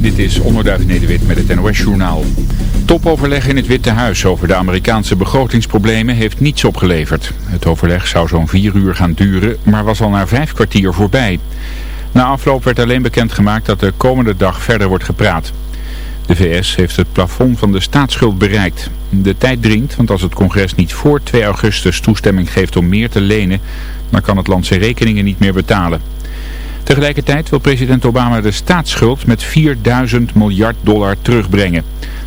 Dit is Onderduif Nederwit met het NOS-journaal. Topoverleg in het Witte Huis over de Amerikaanse begrotingsproblemen heeft niets opgeleverd. Het overleg zou zo'n vier uur gaan duren, maar was al na vijf kwartier voorbij. Na afloop werd alleen bekendgemaakt dat de komende dag verder wordt gepraat. De VS heeft het plafond van de staatsschuld bereikt. De tijd dringt, want als het congres niet voor 2 augustus toestemming geeft om meer te lenen, dan kan het land zijn rekeningen niet meer betalen. Tegelijkertijd wil president Obama de staatsschuld met 4000 miljard dollar terugbrengen.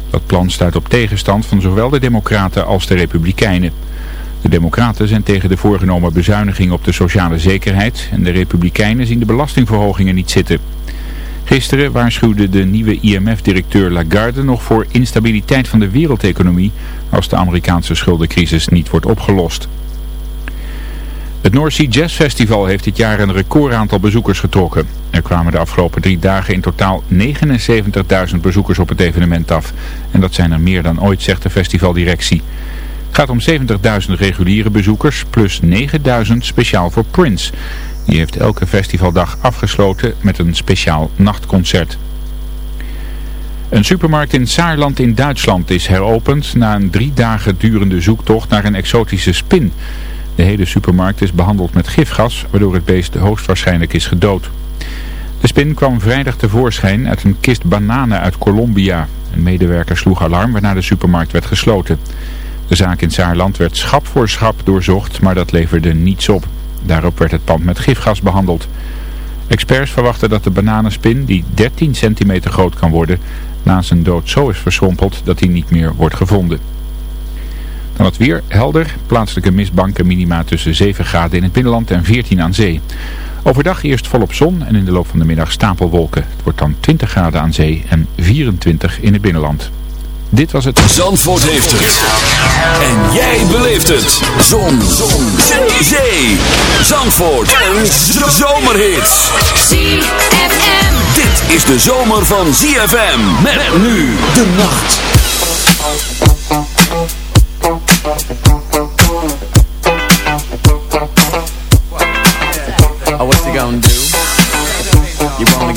Dat plan stuit op tegenstand van zowel de democraten als de republikeinen. De democraten zijn tegen de voorgenomen bezuiniging op de sociale zekerheid en de republikeinen zien de belastingverhogingen niet zitten. Gisteren waarschuwde de nieuwe IMF-directeur Lagarde nog voor instabiliteit van de wereldeconomie als de Amerikaanse schuldencrisis niet wordt opgelost. Het North Sea Jazz Festival heeft dit jaar een recordaantal bezoekers getrokken. Er kwamen de afgelopen drie dagen in totaal 79.000 bezoekers op het evenement af. En dat zijn er meer dan ooit, zegt de festivaldirectie. Het gaat om 70.000 reguliere bezoekers plus 9.000 speciaal voor Prince. Die heeft elke festivaldag afgesloten met een speciaal nachtconcert. Een supermarkt in Saarland in Duitsland is heropend na een drie dagen durende zoektocht naar een exotische spin... De hele supermarkt is behandeld met gifgas, waardoor het beest hoogstwaarschijnlijk is gedood. De spin kwam vrijdag tevoorschijn uit een kist bananen uit Colombia. Een medewerker sloeg alarm waarna de supermarkt werd gesloten. De zaak in Saarland werd schap voor schap doorzocht, maar dat leverde niets op. Daarop werd het pand met gifgas behandeld. Experts verwachten dat de bananenspin, die 13 centimeter groot kan worden, na zijn dood zo is verschrompeld dat hij niet meer wordt gevonden. Dan het weer helder, plaatselijke mistbanken minima tussen 7 graden in het binnenland en 14 aan zee. Overdag eerst volop zon en in de loop van de middag stapelwolken. Het wordt dan 20 graden aan zee en 24 in het binnenland. Dit was het... Zandvoort heeft het. En jij beleeft het. Zon. zon. Zee. Zee. Zandvoort. Een zomerhit. ZFM. Dit is de zomer van ZFM. Met nu de nacht.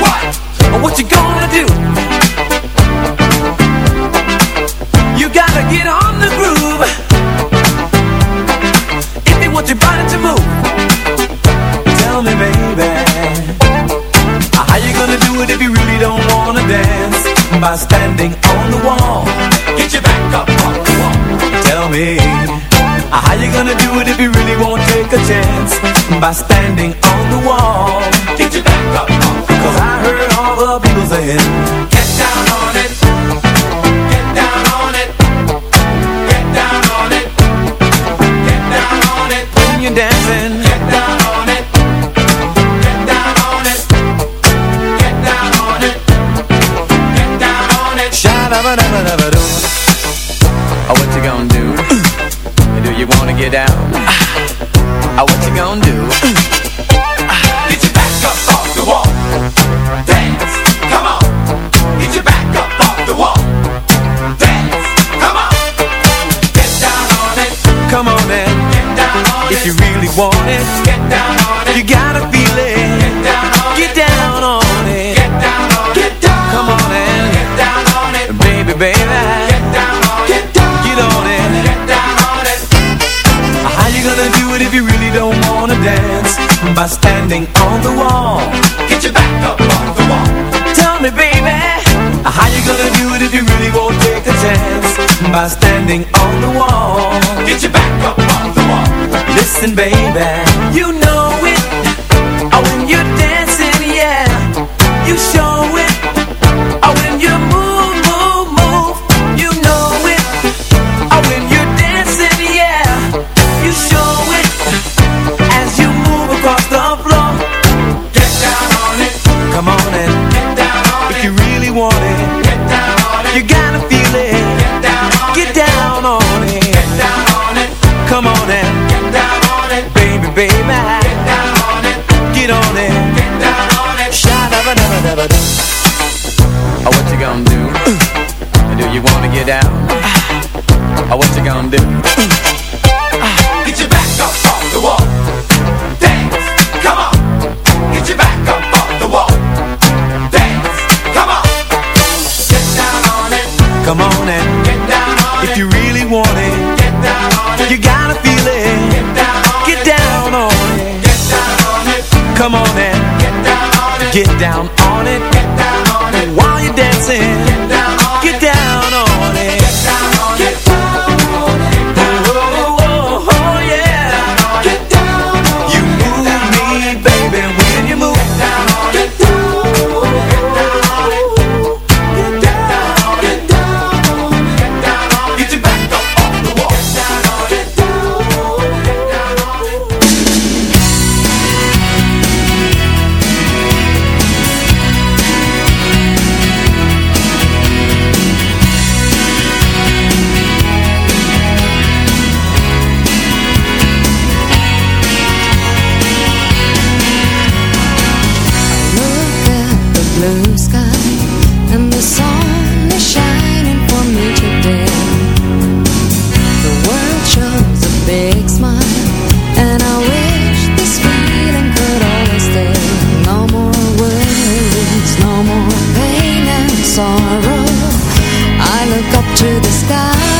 What? What you gonna do? You gotta get on the groove If you want your body to move Tell me baby How you gonna do it if you really don't wanna dance By standing By standing on the wall. Get your back up Cause I heard all the people saying by standing on the wall. Get your back up on the wall. Listen, baby, you know estar.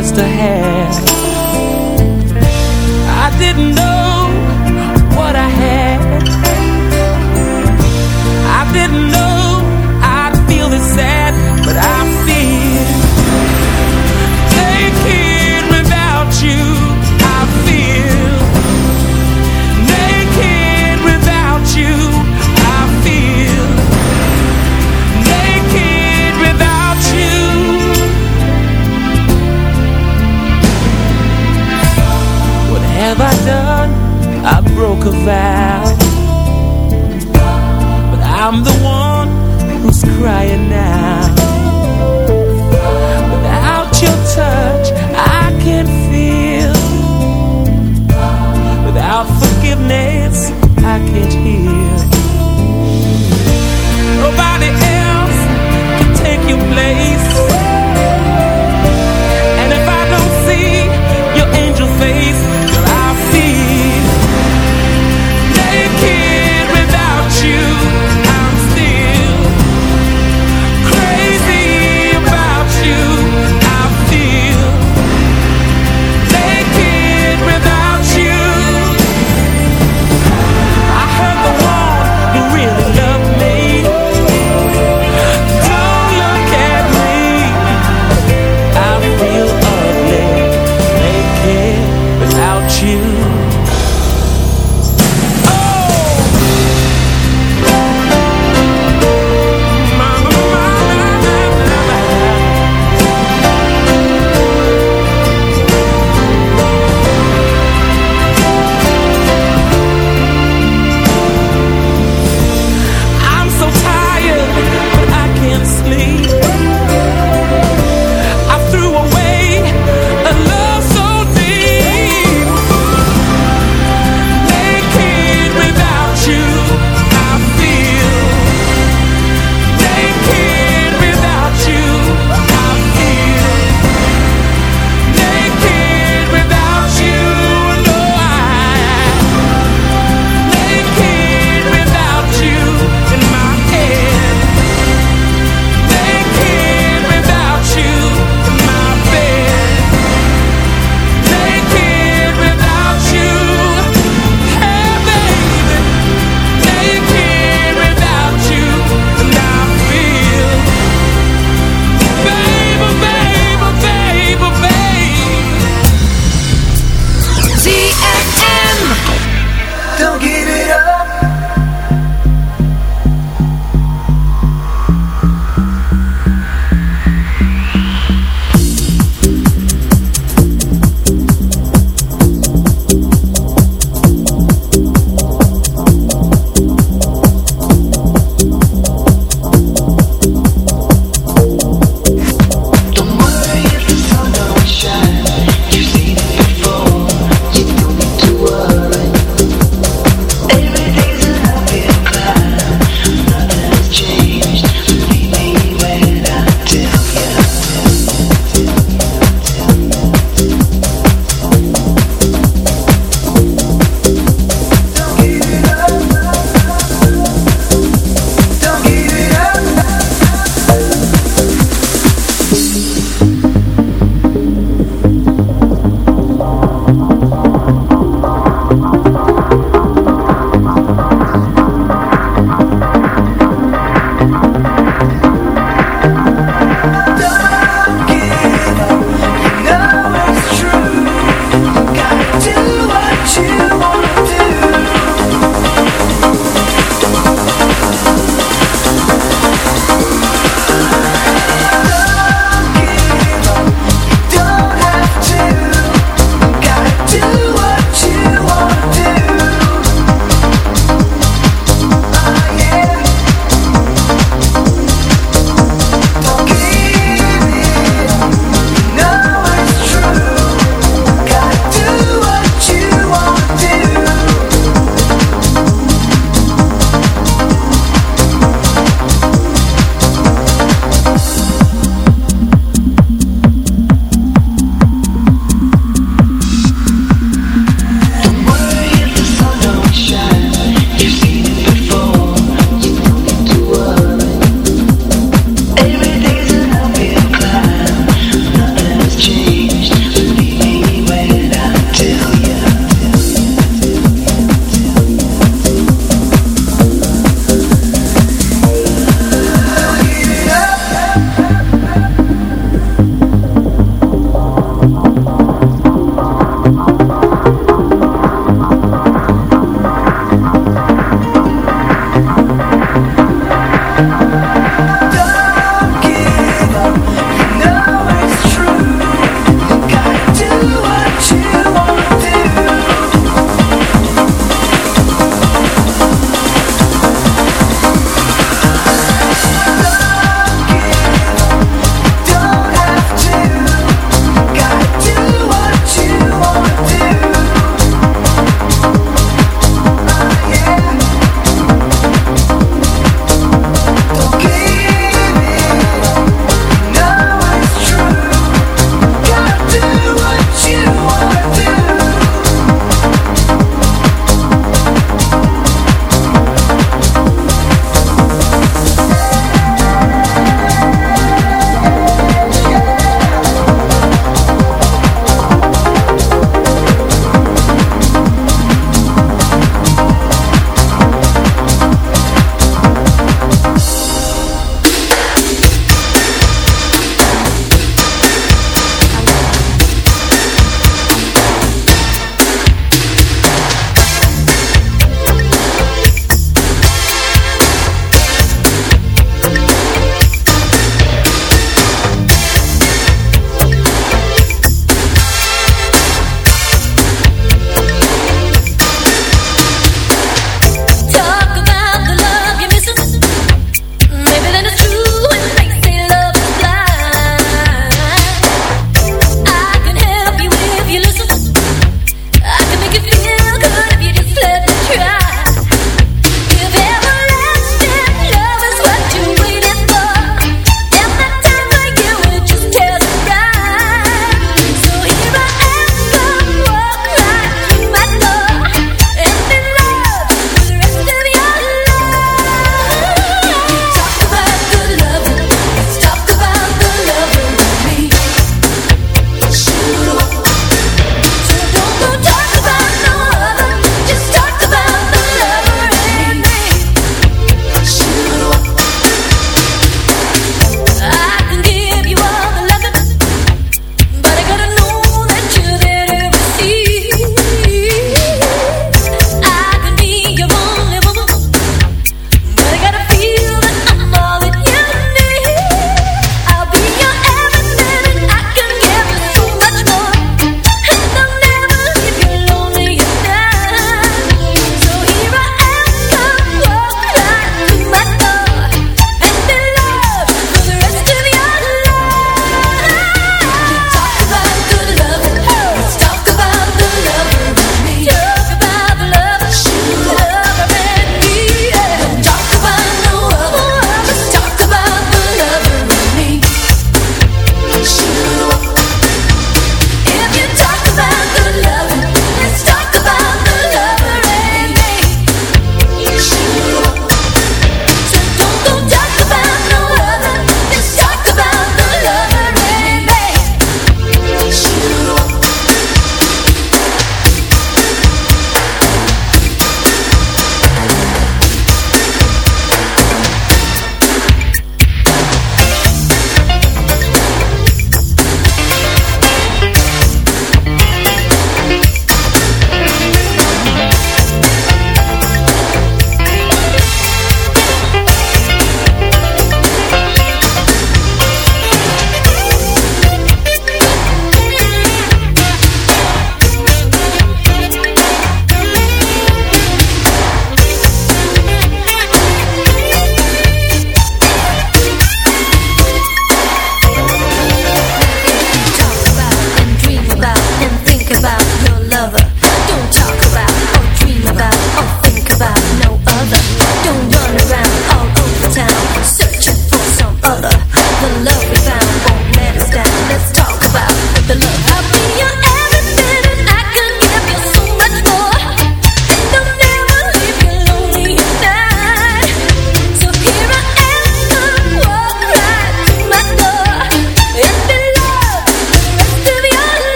Just a half.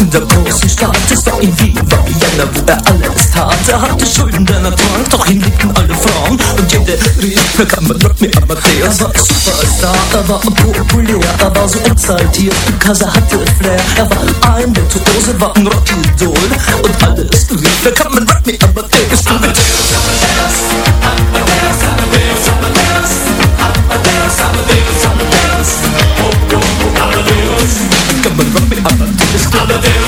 In der großen Stadt. Es war ihm wie Vienna, wo er alles tat. Er hatte Schulden, denn er trank, doch ihn liebten alle Frauen. Und jede rief, wer kann man Rock me Amadeus? Er war Superstar, er war populär, er war so exaltiert, because er hatte Flair. Er war ein Virtuose, war ein Rockidol. Und alles rief, wer kann man Rock me Amadeus? Du bist Come All of them